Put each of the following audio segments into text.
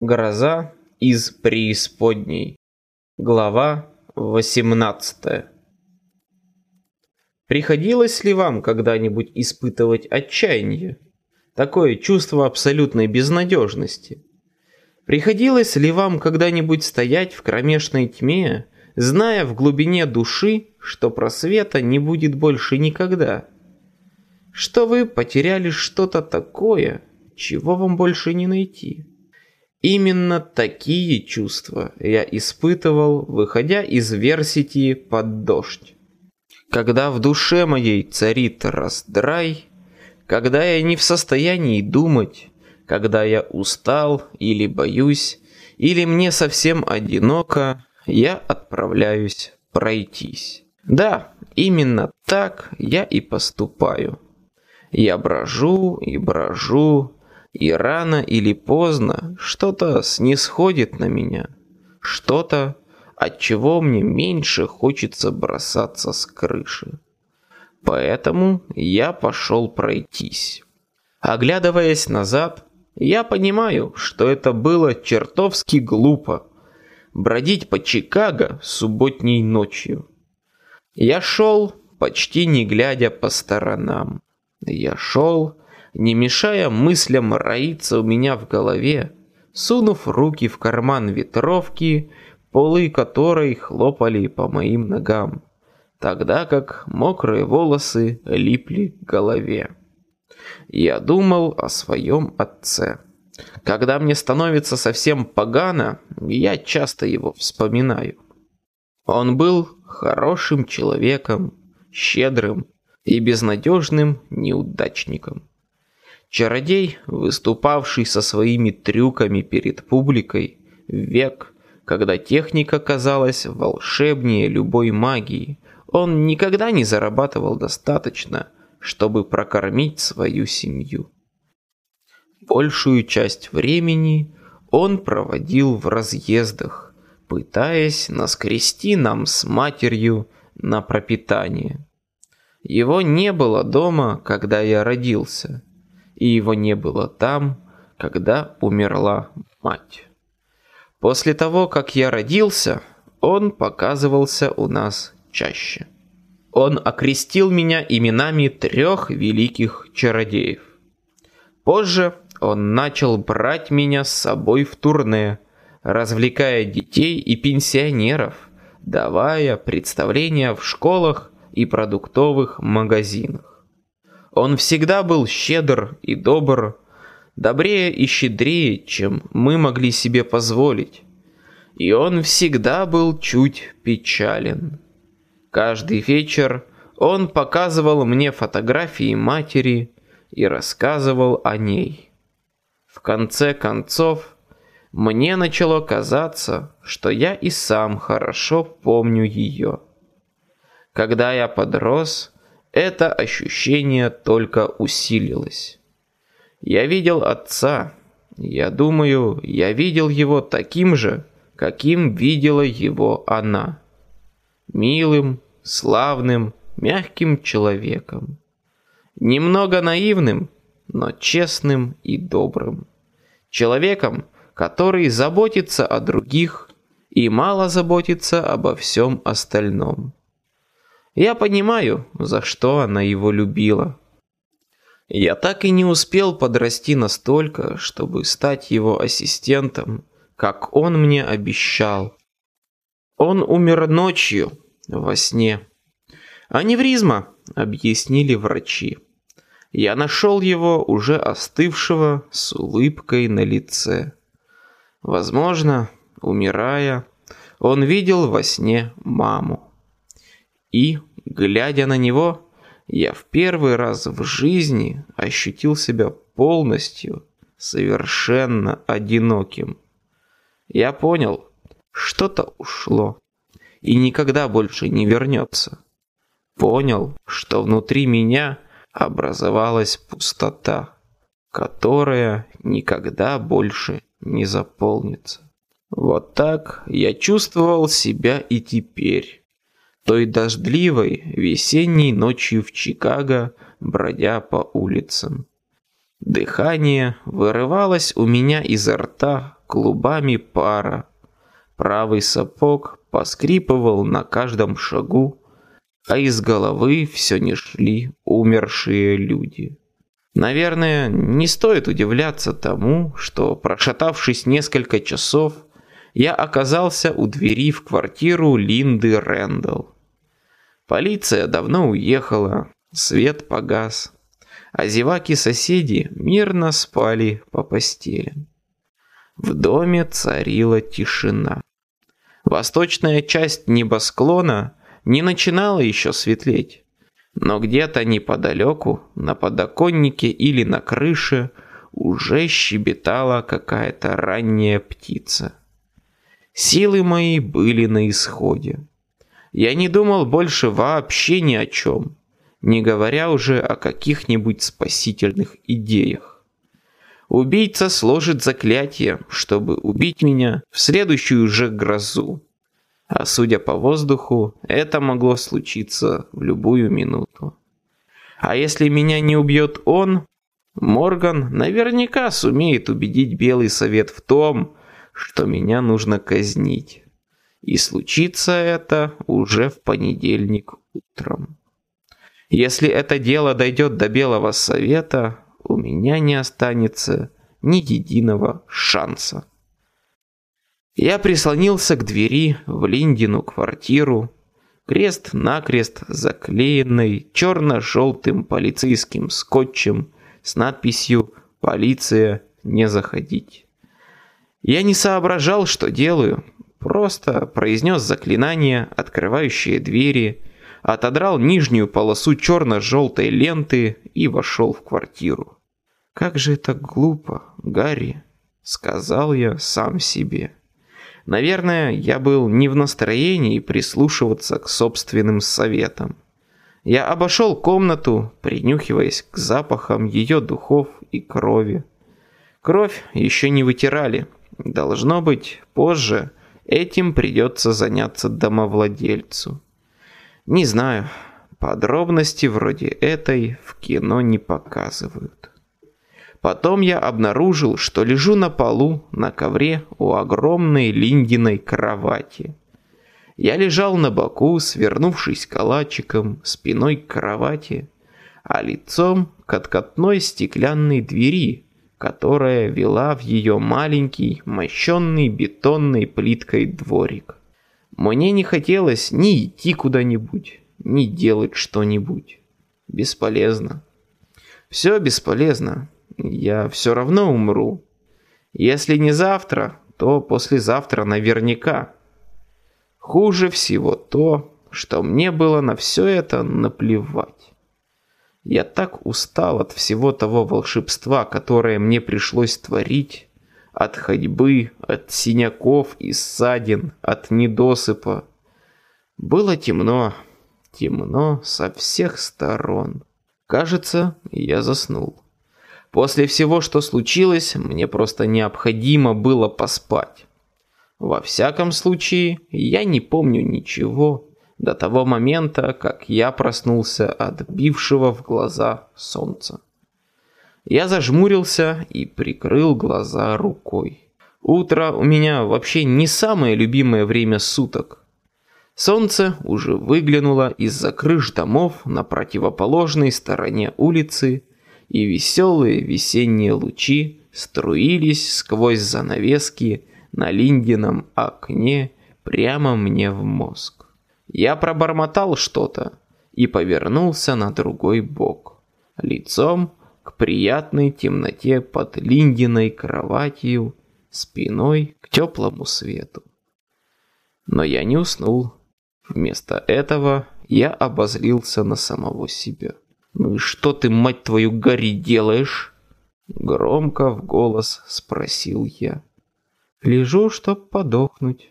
Гроза из преисподней. Глава 18. Приходилось ли вам когда-нибудь испытывать отчаяние? Такое чувство абсолютной безнадежности. Приходилось ли вам когда-нибудь стоять в кромешной тьме, зная в глубине души, что просвета не будет больше никогда? Что вы потеряли что-то такое, чего вам больше не найти? Именно такие чувства я испытывал, выходя из Версити под дождь. Когда в душе моей царит раздрай, когда я не в состоянии думать, когда я устал или боюсь, или мне совсем одиноко, я отправляюсь пройтись. Да, именно так я и поступаю. Я брожу и брожу, и рано или поздно что-то снисходит на меня. Что-то, от чего мне меньше хочется бросаться с крыши. Поэтому я пошел пройтись. Оглядываясь назад, я понимаю, что это было чертовски глупо. Бродить по Чикаго субботней ночью. Я шел, почти не глядя по сторонам. Я шел, не мешая мыслям роиться у меня в голове, сунув руки в карман ветровки, полы которой хлопали по моим ногам, тогда как мокрые волосы липли к голове. Я думал о своем отце. Когда мне становится совсем погано, я часто его вспоминаю. Он был хорошим человеком, щедрым и безнадежным неудачником. Чародей, выступавший со своими трюками перед публикой век, когда техника казалась волшебнее любой магии, он никогда не зарабатывал достаточно, чтобы прокормить свою семью. Большую часть времени он проводил в разъездах, пытаясь наскрести нам с матерью на пропитание. Его не было дома, когда я родился – и его не было там, когда умерла мать. После того, как я родился, он показывался у нас чаще. Он окрестил меня именами трех великих чародеев. Позже он начал брать меня с собой в турне, развлекая детей и пенсионеров, давая представления в школах и продуктовых магазинах. Он всегда был щедр и добр, добрее и щедрее, чем мы могли себе позволить. И он всегда был чуть печален. Каждый вечер он показывал мне фотографии матери и рассказывал о ней. В конце концов, мне начало казаться, что я и сам хорошо помню ее. Когда я подрос, это ощущение только усилилось. Я видел отца. Я думаю, я видел его таким же, каким видела его она. Милым, славным, мягким человеком. Немного наивным, но честным и добрым. Человеком, который заботится о других и мало заботится обо всем остальном. Я понимаю, за что она его любила. Я так и не успел подрасти настолько, чтобы стать его ассистентом, как он мне обещал. Он умер ночью, во сне. Аневризма, объяснили врачи. Я нашел его уже остывшего с улыбкой на лице. Возможно, умирая, он видел во сне маму. И, глядя на него, я в первый раз в жизни ощутил себя полностью, совершенно одиноким. Я понял, что-то ушло и никогда больше не вернется. Понял, что внутри меня образовалась пустота, которая никогда больше не заполнится. Вот так я чувствовал себя и теперь той дождливой весенней ночью в Чикаго, бродя по улицам. Дыхание вырывалось у меня изо рта, клубами пара. Правый сапог поскрипывал на каждом шагу, а из головы все не шли умершие люди. Наверное, не стоит удивляться тому, что, прошатавшись несколько часов, я оказался у двери в квартиру Линды Рэндалл. Полиция давно уехала, свет погас, а зеваки-соседи мирно спали по постелям. В доме царила тишина. Восточная часть небосклона не начинала еще светлеть, но где-то неподалеку, на подоконнике или на крыше, уже щебетала какая-то ранняя птица. Силы мои были на исходе. Я не думал больше вообще ни о чем, не говоря уже о каких-нибудь спасительных идеях. Убийца сложит заклятие, чтобы убить меня в следующую же грозу. А судя по воздуху, это могло случиться в любую минуту. А если меня не убьет он, Морган наверняка сумеет убедить Белый Совет в том, что меня нужно казнить. И случится это уже в понедельник утром. Если это дело дойдет до Белого Совета, у меня не останется ни единого шанса. Я прислонился к двери в Линдину квартиру, крест-накрест заклеенный черно-желтым полицейским скотчем с надписью «Полиция, не заходить». Я не соображал, что делаю, просто произнес заклинание, открывающее двери, отодрал нижнюю полосу черно-желтой ленты и вошел в квартиру. «Как же это глупо, Гарри», — сказал я сам себе. Наверное, я был не в настроении прислушиваться к собственным советам. Я обошел комнату, принюхиваясь к запахам ее духов и крови. Кровь еще не вытирали, Должно быть, позже этим придется заняться домовладельцу. Не знаю, подробности вроде этой в кино не показывают. Потом я обнаружил, что лежу на полу на ковре у огромной Линдиной кровати. Я лежал на боку, свернувшись калачиком, спиной к кровати, а лицом к откатной стеклянной двери, которая вела в ее маленький, мощенный бетонной плиткой дворик. Мне не хотелось ни идти куда-нибудь, ни делать что-нибудь. Бесполезно. Все бесполезно. Я все равно умру. Если не завтра, то послезавтра наверняка. Хуже всего то, что мне было на все это наплевать. Я так устал от всего того волшебства, которое мне пришлось творить. От ходьбы, от синяков и ссадин, от недосыпа. Было темно, темно со всех сторон. Кажется, я заснул. После всего, что случилось, мне просто необходимо было поспать. Во всяком случае, я не помню ничего, до того момента, как я проснулся от бившего в глаза солнца. Я зажмурился и прикрыл глаза рукой. Утро у меня вообще не самое любимое время суток. Солнце уже выглянуло из-за крыш домов на противоположной стороне улицы, и веселые весенние лучи струились сквозь занавески на Линдином окне прямо мне в мозг. Я пробормотал что-то и повернулся на другой бок, лицом к приятной темноте под Линдиной кроватью, спиной к теплому свету. Но я не уснул. Вместо этого я обозлился на самого себя. «Ну и что ты, мать твою, Гарри, делаешь?» Громко в голос спросил я. «Лежу, чтоб подохнуть».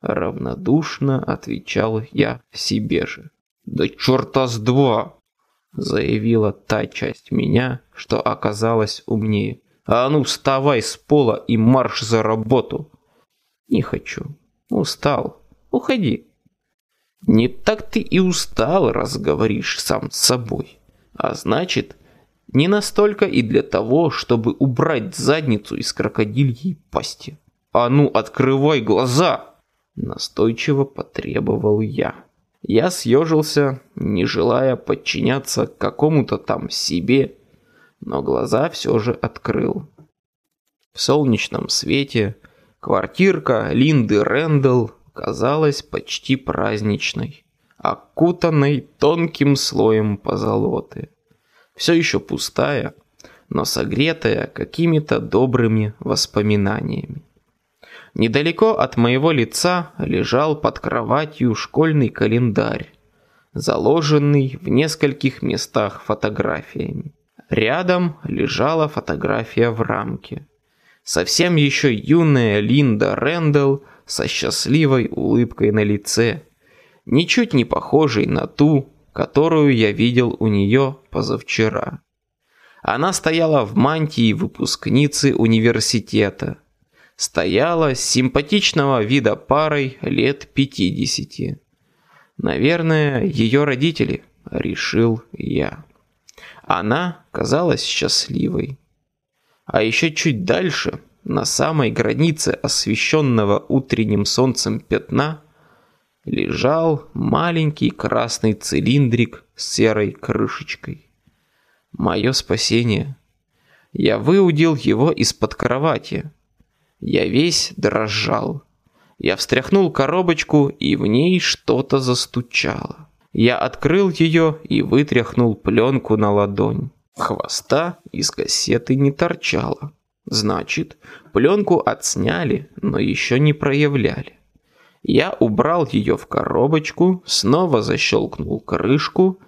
Равнодушно отвечал я себе же. «Да черта с два!» Заявила та часть меня, что оказалась умнее. «А ну вставай с пола и марш за работу!» «Не хочу. Устал. Уходи». «Не так ты и устал, раз говоришь сам с собой. А значит, не настолько и для того, чтобы убрать задницу из крокодильей пасти». А ну, открывай глаза!» Настойчиво потребовал я. Я съежился, не желая подчиняться какому-то там себе, но глаза все же открыл. В солнечном свете квартирка Линды Рэндалл казалась почти праздничной, окутанной тонким слоем позолоты. Все еще пустая, но согретая какими-то добрыми воспоминаниями. Недалеко от моего лица лежал под кроватью школьный календарь, заложенный в нескольких местах фотографиями. Рядом лежала фотография в рамке. Совсем еще юная Линда Рэндалл со счастливой улыбкой на лице, ничуть не похожей на ту, которую я видел у нее позавчера. Она стояла в мантии выпускницы университета. Стояла симпатичного вида парой лет 50. Наверное, ее родители, решил я. Она казалась счастливой. А еще чуть дальше, на самой границе освещенного утренним солнцем пятна, лежал маленький красный цилиндрик с серой крышечкой. Мое спасение. Я выудил его из-под кровати. Я весь дрожал. Я встряхнул коробочку, и в ней что-то застучало. Я открыл ее и вытряхнул пленку на ладонь. Хвоста из кассеты не торчало. Значит, пленку отсняли, но еще не проявляли. Я убрал ее в коробочку, снова защелкнул крышку,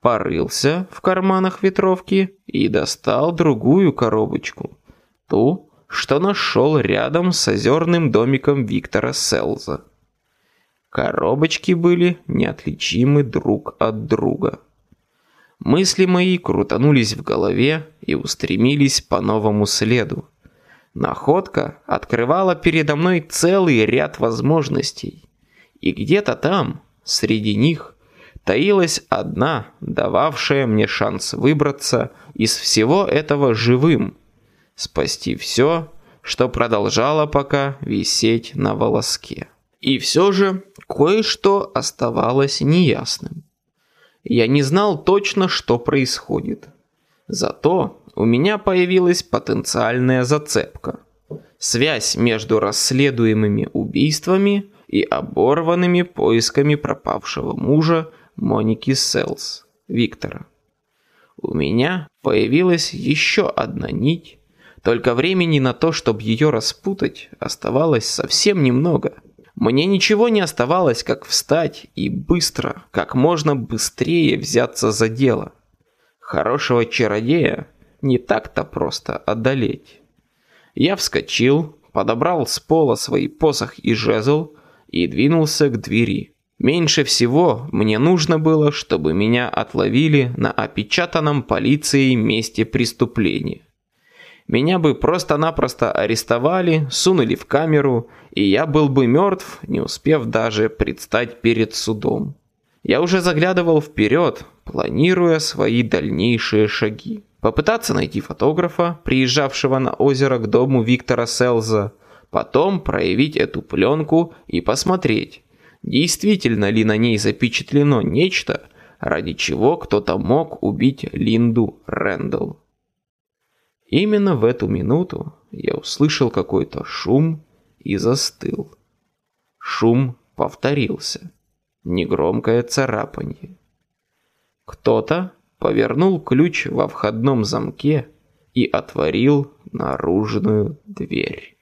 порылся в карманах ветровки и достал другую коробочку. Ту, что нашел рядом с озерным домиком Виктора Селза. Коробочки были неотличимы друг от друга. Мысли мои крутанулись в голове и устремились по новому следу. Находка открывала передо мной целый ряд возможностей. И где-то там, среди них, таилась одна, дававшая мне шанс выбраться из всего этого живым, спасти все, что продолжало пока висеть на волоске. И все же кое-что оставалось неясным. Я не знал точно, что происходит. Зато у меня появилась потенциальная зацепка. Связь между расследуемыми убийствами и оборванными поисками пропавшего мужа Моники Селс, Виктора. У меня появилась еще одна нить, только времени на то, чтобы ее распутать, оставалось совсем немного. Мне ничего не оставалось, как встать и быстро, как можно быстрее взяться за дело. Хорошего чародея не так-то просто одолеть. Я вскочил, подобрал с пола свои посох и жезл и двинулся к двери. Меньше всего мне нужно было, чтобы меня отловили на опечатанном полицией месте преступления. Меня бы просто-напросто арестовали, сунули в камеру, и я был бы мертв, не успев даже предстать перед судом. Я уже заглядывал вперед, планируя свои дальнейшие шаги. Попытаться найти фотографа, приезжавшего на озеро к дому Виктора Селза, потом проявить эту пленку и посмотреть, действительно ли на ней запечатлено нечто, ради чего кто-то мог убить Линду Рэндалл. Именно в эту минуту я услышал какой-то шум и застыл. Шум повторился. Негромкое царапанье. Кто-то повернул ключ во входном замке и отворил наружную дверь.